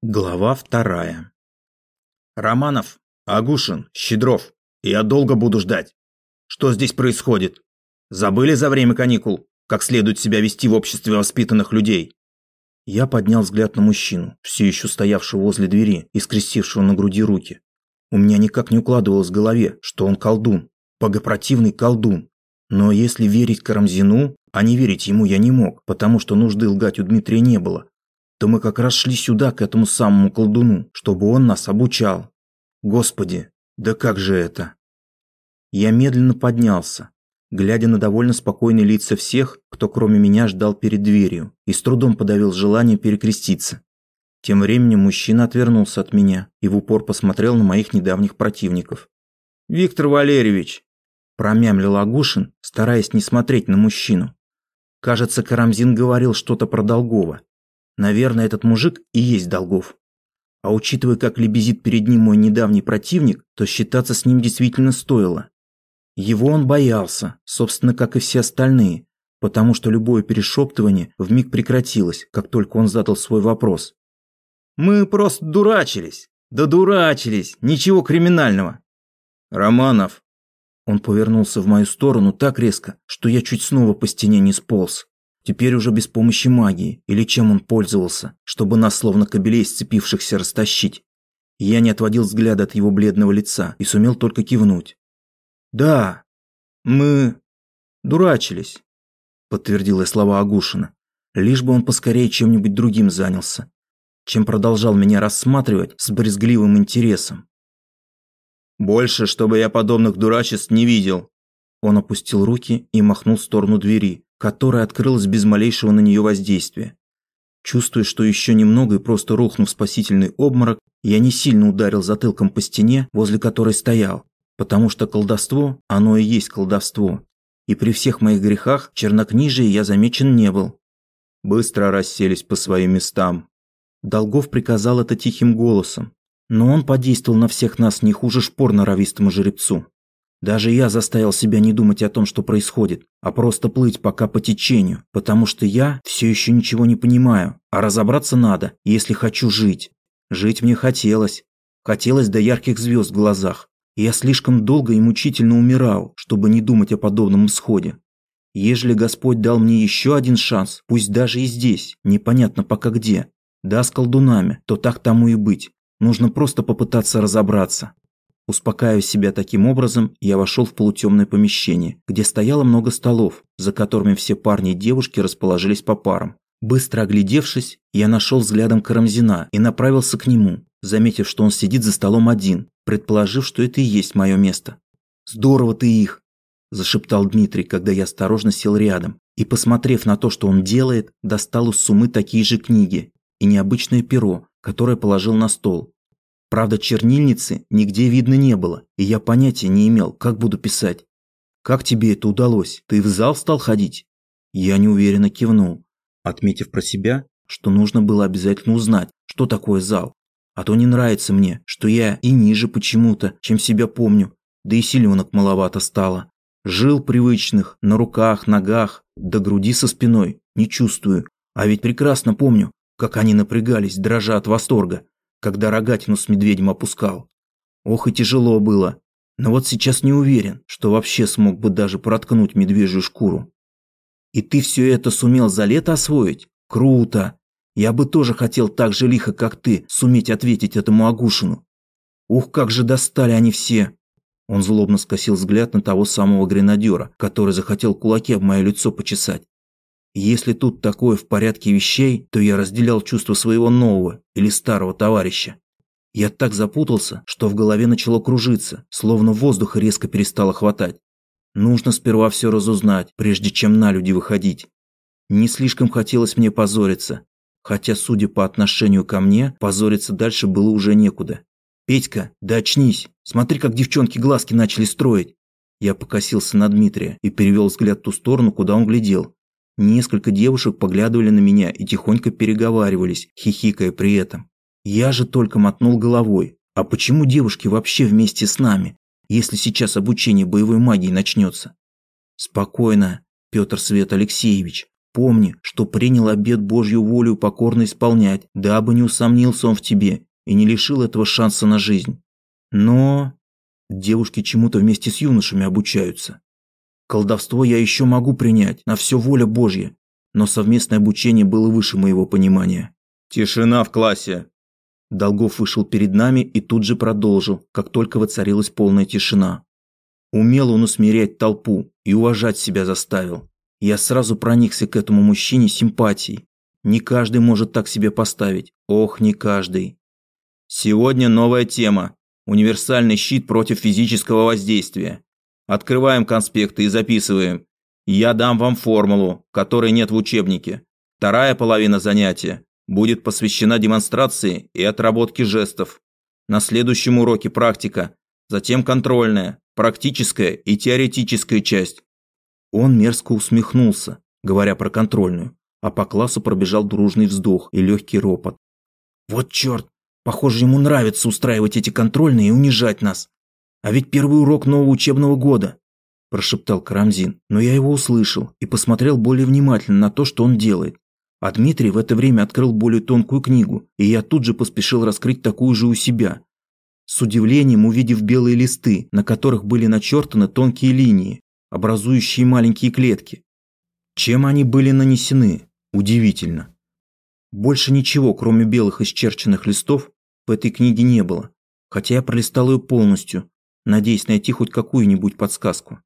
Глава вторая. Романов, Агушин, Щедров. Я долго буду ждать. Что здесь происходит? Забыли за время каникул, как следует себя вести в обществе воспитанных людей? Я поднял взгляд на мужчину, все еще стоявшего возле двери и скрестившего на груди руки. У меня никак не укладывалось в голове, что он колдун, богопротивный колдун. Но если верить Карамзину, а не верить ему я не мог, потому что нужды лгать у Дмитрия не было то мы как раз шли сюда, к этому самому колдуну, чтобы он нас обучал. Господи, да как же это? Я медленно поднялся, глядя на довольно спокойные лица всех, кто кроме меня ждал перед дверью, и с трудом подавил желание перекреститься. Тем временем мужчина отвернулся от меня и в упор посмотрел на моих недавних противников. «Виктор Валерьевич!» – промямлил Агушин, стараясь не смотреть на мужчину. Кажется, Карамзин говорил что-то про Долгова, Наверное, этот мужик и есть Долгов. А учитывая, как лебезит перед ним мой недавний противник, то считаться с ним действительно стоило. Его он боялся, собственно, как и все остальные, потому что любое перешептывание вмиг прекратилось, как только он задал свой вопрос. «Мы просто дурачились. Да дурачились. Ничего криминального». «Романов». Он повернулся в мою сторону так резко, что я чуть снова по стене не сполз. Теперь уже без помощи магии, или чем он пользовался, чтобы нас, словно кобелей сцепившихся, растащить. Я не отводил взгляда от его бледного лица и сумел только кивнуть. «Да, мы дурачились», – подтвердил я слова Агушина. Лишь бы он поскорее чем-нибудь другим занялся, чем продолжал меня рассматривать с брезгливым интересом. «Больше, чтобы я подобных дурачеств не видел». Он опустил руки и махнул в сторону двери, которая открылась без малейшего на нее воздействия. Чувствуя, что еще немного и просто рухну в спасительный обморок, я не сильно ударил затылком по стене, возле которой стоял, потому что колдовство, оно и есть колдовство. И при всех моих грехах чернокнижии я замечен не был. Быстро расселись по своим местам. Долгов приказал это тихим голосом, но он подействовал на всех нас не хуже шпор норовистому жеребцу. Даже я заставил себя не думать о том, что происходит, а просто плыть пока по течению, потому что я все еще ничего не понимаю, а разобраться надо, если хочу жить. Жить мне хотелось. Хотелось до ярких звезд в глазах. Я слишком долго и мучительно умирал, чтобы не думать о подобном исходе. Ежели Господь дал мне еще один шанс, пусть даже и здесь, непонятно пока где, да с колдунами, то так тому и быть. Нужно просто попытаться разобраться. Успокаивая себя таким образом, я вошел в полутемное помещение, где стояло много столов, за которыми все парни и девушки расположились по парам. Быстро оглядевшись, я нашел взглядом Карамзина и направился к нему, заметив, что он сидит за столом один, предположив, что это и есть мое место. «Здорово ты их!» – зашептал Дмитрий, когда я осторожно сел рядом, и, посмотрев на то, что он делает, достал из сумы такие же книги и необычное перо, которое положил на стол, Правда, чернильницы нигде видно не было, и я понятия не имел, как буду писать. «Как тебе это удалось? Ты в зал стал ходить?» Я неуверенно кивнул, отметив про себя, что нужно было обязательно узнать, что такое зал. А то не нравится мне, что я и ниже почему-то, чем себя помню, да и силенок маловато стало. Жил привычных, на руках, ногах, до груди со спиной, не чувствую. А ведь прекрасно помню, как они напрягались, дрожа от восторга, когда рогатину с медведем опускал. Ох и тяжело было. Но вот сейчас не уверен, что вообще смог бы даже проткнуть медвежью шкуру. И ты все это сумел за лето освоить? Круто! Я бы тоже хотел так же лихо, как ты, суметь ответить этому Агушину. Ух, как же достали они все! Он злобно скосил взгляд на того самого гренадера, который захотел кулаки в мое лицо почесать. Если тут такое в порядке вещей, то я разделял чувства своего нового или старого товарища. Я так запутался, что в голове начало кружиться, словно воздуха резко перестало хватать. Нужно сперва все разузнать, прежде чем на люди выходить. Не слишком хотелось мне позориться, хотя, судя по отношению ко мне, позориться дальше было уже некуда. «Петька, да очнись! Смотри, как девчонки глазки начали строить!» Я покосился на Дмитрия и перевел взгляд в ту сторону, куда он глядел, Несколько девушек поглядывали на меня и тихонько переговаривались, хихикая при этом. Я же только мотнул головой. А почему девушки вообще вместе с нами, если сейчас обучение боевой магии начнется? Спокойно, Петр Свет Алексеевич. Помни, что принял обет Божью волю покорно исполнять, дабы не усомнился он в тебе и не лишил этого шанса на жизнь. Но девушки чему-то вместе с юношами обучаются. Колдовство я еще могу принять, на все воля Божья, но совместное обучение было выше моего понимания. Тишина в классе. Долгов вышел перед нами и тут же продолжил, как только воцарилась полная тишина. Умел он усмирять толпу и уважать себя заставил. Я сразу проникся к этому мужчине симпатией. Не каждый может так себе поставить. Ох, не каждый. Сегодня новая тема. Универсальный щит против физического воздействия. Открываем конспекты и записываем. Я дам вам формулу, которой нет в учебнике. Вторая половина занятия будет посвящена демонстрации и отработке жестов. На следующем уроке практика, затем контрольная, практическая и теоретическая часть. Он мерзко усмехнулся, говоря про контрольную, а по классу пробежал дружный вздох и легкий ропот. Вот черт, похоже, ему нравится устраивать эти контрольные и унижать нас. А ведь первый урок нового учебного года, прошептал Карамзин, но я его услышал и посмотрел более внимательно на то, что он делает. А Дмитрий в это время открыл более тонкую книгу, и я тут же поспешил раскрыть такую же у себя, с удивлением увидев белые листы, на которых были начертаны тонкие линии, образующие маленькие клетки. Чем они были нанесены? Удивительно. Больше ничего, кроме белых исчерченных листов, в этой книге не было, хотя я пролистал ее полностью, надеясь найти хоть какую-нибудь подсказку.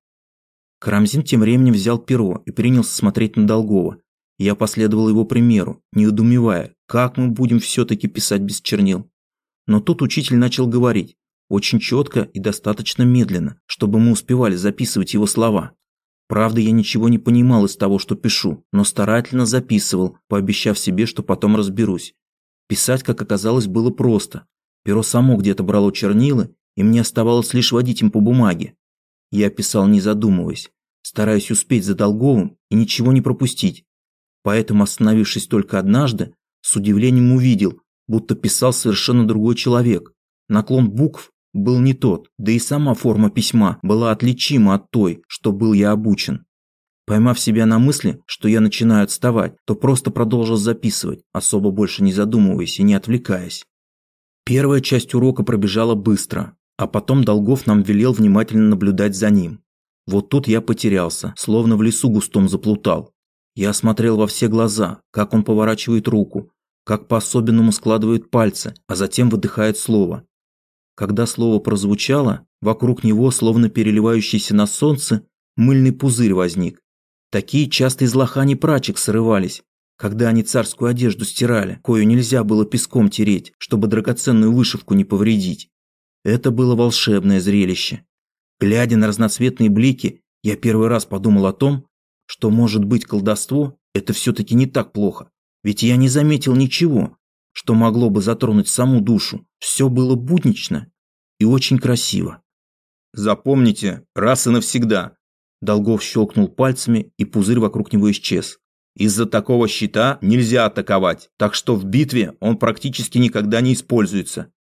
Карамзин тем временем взял перо и принялся смотреть на Долгова. Я последовал его примеру, не удумевая, как мы будем все-таки писать без чернил. Но тут учитель начал говорить, очень четко и достаточно медленно, чтобы мы успевали записывать его слова. Правда, я ничего не понимал из того, что пишу, но старательно записывал, пообещав себе, что потом разберусь. Писать, как оказалось, было просто. Перо само где-то брало чернила, и мне оставалось лишь водить им по бумаге. Я писал не задумываясь, стараясь успеть за Долговым и ничего не пропустить. Поэтому, остановившись только однажды, с удивлением увидел, будто писал совершенно другой человек. Наклон букв был не тот, да и сама форма письма была отличима от той, что был я обучен. Поймав себя на мысли, что я начинаю отставать, то просто продолжил записывать, особо больше не задумываясь и не отвлекаясь. Первая часть урока пробежала быстро, а потом Долгов нам велел внимательно наблюдать за ним. Вот тут я потерялся, словно в лесу густом заплутал. Я смотрел во все глаза, как он поворачивает руку, как по-особенному складывает пальцы, а затем выдыхает слово. Когда слово прозвучало, вокруг него, словно переливающийся на солнце, мыльный пузырь возник. Такие часто из лохани прачек срывались, когда они царскую одежду стирали, кою нельзя было песком тереть, чтобы драгоценную вышивку не повредить. Это было волшебное зрелище. Глядя на разноцветные блики, я первый раз подумал о том, что, может быть, колдовство – это все-таки не так плохо. Ведь я не заметил ничего, что могло бы затронуть саму душу. Все было буднично и очень красиво. Запомните, раз и навсегда. Долгов щелкнул пальцами, и пузырь вокруг него исчез. Из-за такого щита нельзя атаковать, так что в битве он практически никогда не используется.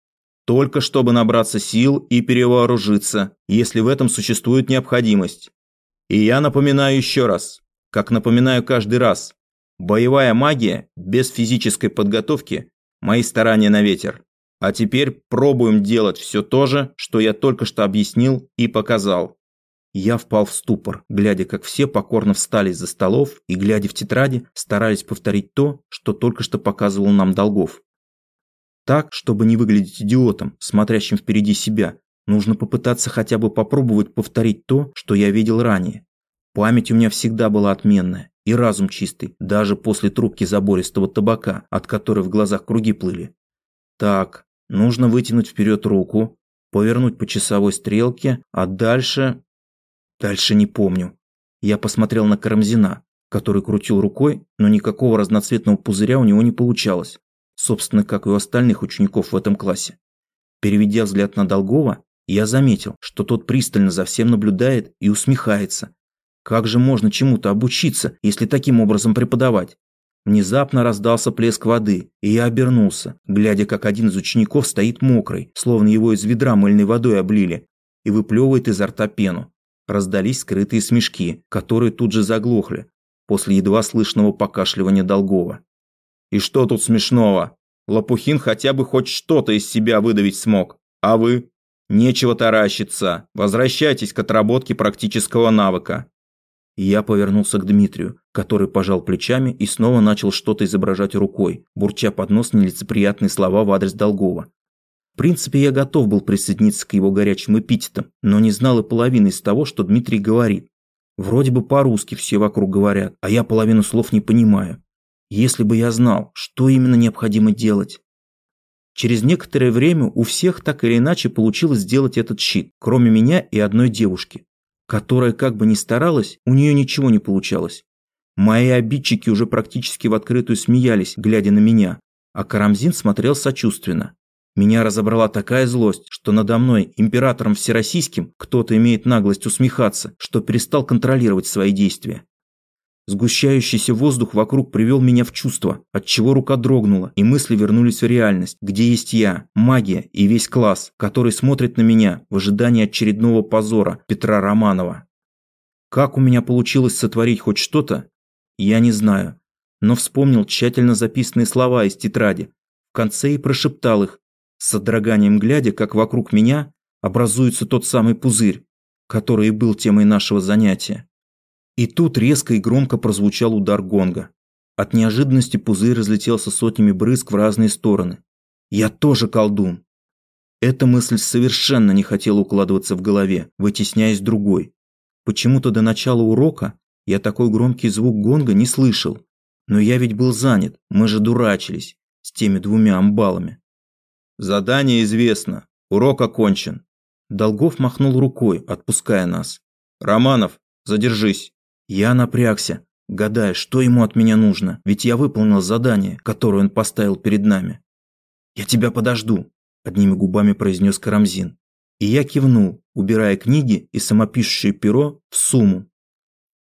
Только чтобы набраться сил и перевооружиться, если в этом существует необходимость. И я напоминаю еще раз, как напоминаю каждый раз, Боевая магия без физической подготовки – мои старания на ветер. А теперь пробуем делать все то же, что я только что объяснил и показал. Я впал в ступор, глядя, как все покорно встали из-за столов и, глядя в тетради, старались повторить то, что только что показывал нам Долгов. Так, чтобы не выглядеть идиотом, смотрящим впереди себя, нужно попытаться хотя бы попробовать повторить то, что я видел ранее. Память у меня всегда была отменная, и разум чистый, даже после трубки забористого табака, от которой в глазах круги плыли. Так, нужно вытянуть вперед руку, повернуть по часовой стрелке, а дальше... Дальше не помню. Я посмотрел на Карамзина, который крутил рукой, но никакого разноцветного пузыря у него не получалось. Собственно, как и у остальных учеников в этом классе. Переведя взгляд на Долгова, я заметил, что тот пристально за всем наблюдает и усмехается, как же можно чему-то обучиться, если таким образом преподавать? Внезапно раздался плеск воды, и я обернулся, глядя, как один из учеников стоит мокрый, словно его из ведра мыльной водой облили, и выплевывает изо рта пену. Раздались скрытые смешки, которые тут же заглохли, после едва слышного покашливания Долгова. «И что тут смешного? Лопухин хотя бы хоть что-то из себя выдавить смог. А вы? Нечего таращиться. Возвращайтесь к отработке практического навыка. я повернулся к Дмитрию, который пожал плечами и снова начал что-то изображать рукой, бурча под нос нелицеприятные слова в адрес Долгова. В принципе, я готов был присоединиться к его горячим эпитетам, но не знал и половины из того, что Дмитрий говорит. Вроде бы по-русски все вокруг говорят, а я половину слов не понимаю. Если бы я знал, что именно необходимо делать. Через некоторое время у всех так или иначе получилось сделать этот щит, кроме меня и одной девушки, которая как бы ни старалась, у нее ничего не получалось. Мои обидчики уже практически в открытую смеялись, глядя на меня, а Карамзин смотрел сочувственно. Меня разобрала такая злость, что надо мной, императором всероссийским, кто-то имеет наглость усмехаться, что перестал контролировать свои действия. Сгущающийся воздух вокруг привел меня в чувство, от чего рука дрогнула, и мысли вернулись в реальность, где есть я, магия и весь класс, который смотрит на меня в ожидании очередного позора Петра Романова. Как у меня получилось сотворить хоть что-то, я не знаю, но вспомнил тщательно записанные слова из тетради, в конце и прошептал их, с содроганием глядя, как вокруг меня образуется тот самый пузырь, который и был темой нашего занятия. И тут резко и громко прозвучал удар гонга. От неожиданности пузырь разлетелся сотнями брызг в разные стороны. Я тоже колдун. Эта мысль совершенно не хотела укладываться в голове, вытесняясь другой. Почему-то до начала урока я такой громкий звук гонга не слышал. Но я ведь был занят, мы же дурачились с теми двумя амбалами. Задание известно, урок окончен. Долгов махнул рукой, отпуская нас. Романов, задержись. Я напрягся, гадая, что ему от меня нужно, ведь я выполнил задание, которое он поставил перед нами. «Я тебя подожду», – одними губами произнес Карамзин. И я кивнул, убирая книги и самопишущее перо в сумму.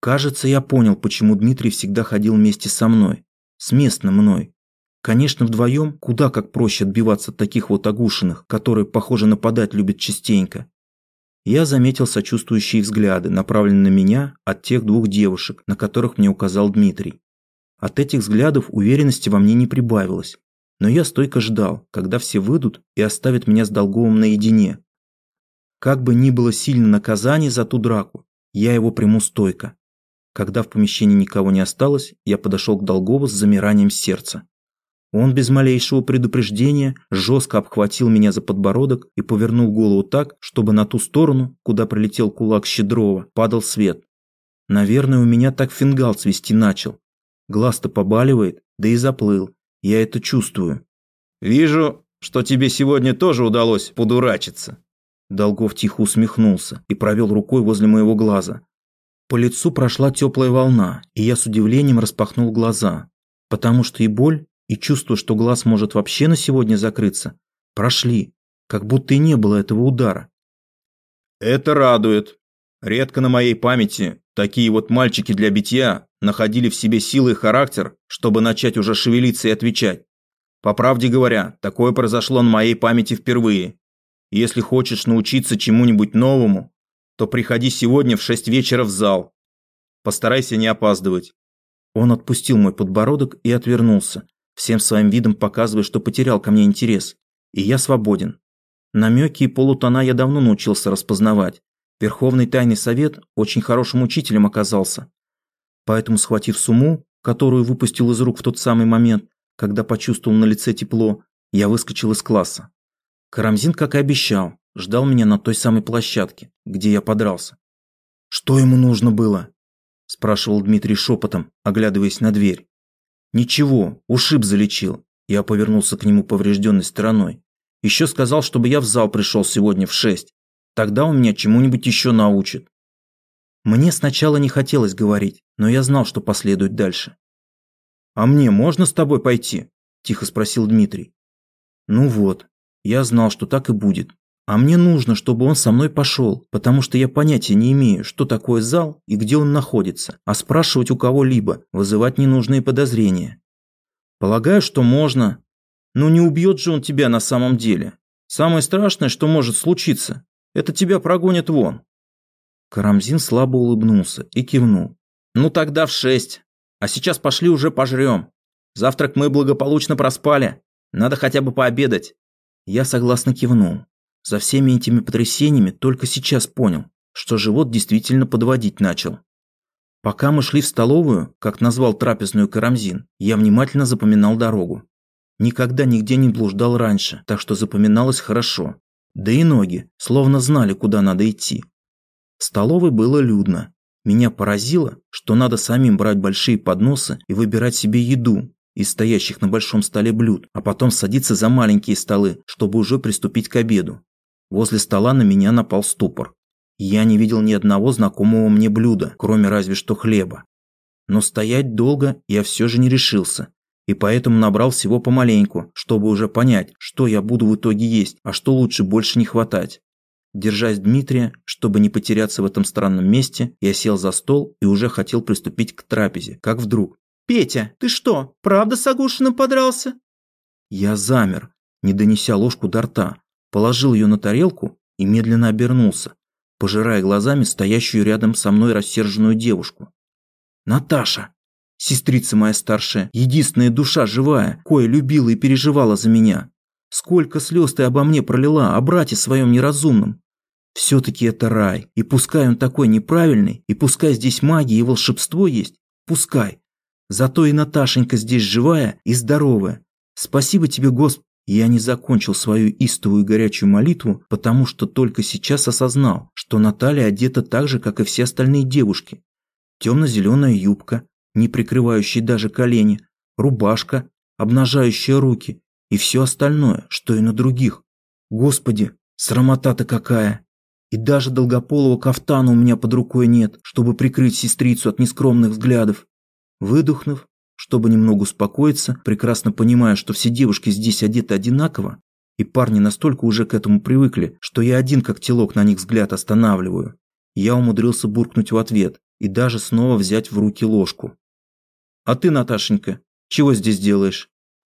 Кажется, я понял, почему Дмитрий всегда ходил вместе со мной, с местным мной. Конечно, вдвоем куда как проще отбиваться от таких вот огушенных, которые, похоже, нападать любят частенько. Я заметил сочувствующие взгляды, направленные на меня от тех двух девушек, на которых мне указал Дмитрий. От этих взглядов уверенности во мне не прибавилось, но я стойко ждал, когда все выйдут и оставят меня с Долговым наедине. Как бы ни было сильно наказание за ту драку, я его приму стойко. Когда в помещении никого не осталось, я подошел к Долгову с замиранием сердца. Он без малейшего предупреждения жестко обхватил меня за подбородок и повернул голову так, чтобы на ту сторону, куда прилетел кулак Щедрова, падал свет. Наверное, у меня так фингал цвести начал. Глаз-то побаливает, да и заплыл. Я это чувствую. «Вижу, что тебе сегодня тоже удалось подурачиться». Долгов тихо усмехнулся и провел рукой возле моего глаза. По лицу прошла теплая волна, и я с удивлением распахнул глаза, потому что и боль, и чувство, что глаз может вообще на сегодня закрыться, прошли, как будто и не было этого удара. Это радует. Редко на моей памяти такие вот мальчики для битья находили в себе силы и характер, чтобы начать уже шевелиться и отвечать. По правде говоря, такое произошло на моей памяти впервые. Если хочешь научиться чему-нибудь новому, то приходи сегодня в шесть вечера в зал. Постарайся не опаздывать. Он отпустил мой подбородок и отвернулся, всем своим видом показывая, что потерял ко мне интерес, и я свободен. Намеки и полутона я давно научился распознавать. Верховный тайный совет очень хорошим учителем оказался. Поэтому, схватив сумму, которую выпустил из рук в тот самый момент, когда почувствовал на лице тепло, я выскочил из класса. Карамзин, как и обещал, ждал меня на той самой площадке, где я подрался. «Что ему нужно было?» – спрашивал Дмитрий шепотом, оглядываясь на дверь. «Ничего, ушиб залечил». Я повернулся к нему поврежденной стороной. Еще сказал, чтобы я в зал пришел сегодня в шесть. Тогда он меня чему-нибудь еще научит. Мне сначала не хотелось говорить, но я знал, что последует дальше. «А мне можно с тобой пойти?» – тихо спросил Дмитрий. Ну вот, я знал, что так и будет. А мне нужно, чтобы он со мной пошел, потому что я понятия не имею, что такое зал и где он находится, а спрашивать у кого-либо, вызывать ненужные подозрения. Полагаю, что можно. Но не убьет же он тебя на самом деле. Самое страшное, что может случиться, это тебя прогонят вон. Карамзин слабо улыбнулся и кивнул. Ну тогда в шесть. А сейчас пошли уже пожрем. Завтрак мы благополучно проспали. Надо хотя бы пообедать. Я согласно кивнул. За всеми этими потрясениями только сейчас понял, что живот действительно подводить начал. Пока мы шли в столовую, как назвал трапезную Карамзин, я внимательно запоминал дорогу. Никогда нигде не блуждал раньше, так что запоминалось хорошо. Да и ноги, словно знали, куда надо идти. В столовой было людно. Меня поразило, что надо самим брать большие подносы и выбирать себе еду из стоящих на большом столе блюд, а потом садиться за маленькие столы, чтобы уже приступить к обеду. Возле стола на меня напал ступор. Я не видел ни одного знакомого мне блюда, кроме разве что хлеба. Но стоять долго я все же не решился, и поэтому набрал всего помаленьку, чтобы уже понять, что я буду в итоге есть, а что лучше больше не хватать. Держась Дмитрия, чтобы не потеряться в этом странном месте, я сел за стол и уже хотел приступить к трапезе, как вдруг. «Петя, ты что, правда с Агушиным подрался?» Я замер, не донеся ложку до рта, положил ее на тарелку и медленно обернулся, пожирая глазами стоящую рядом со мной рассерженную девушку. «Наташа! Сестрица моя старшая, единственная душа живая, кое любила и переживала за меня. Сколько слез ты обо мне пролила, о брате своем неразумном. Все-таки это рай, и пускай он такой неправильный, и пускай здесь магия и волшебство есть, пускай. Зато и Наташенька здесь живая и здоровая. Спасибо тебе, Господи, я не закончил свою истовую горячую молитву, потому что только сейчас осознал, что Наталья одета так же, как и все остальные девушки. Темно-зеленая юбка, не прикрывающая даже колени, рубашка, обнажающая руки и все остальное, что и на других. Господи, срамота-то какая! И даже долгополого кафтана у меня под рукой нет, чтобы прикрыть сестрицу от нескромных взглядов. Выдохнув, чтобы немного успокоиться, прекрасно понимая, что все девушки здесь одеты одинаково, и парни настолько уже к этому привыкли, что я один как телок на них взгляд останавливаю. Я умудрился буркнуть в ответ и даже снова взять в руки ложку. «А ты, Наташенька, чего здесь делаешь?»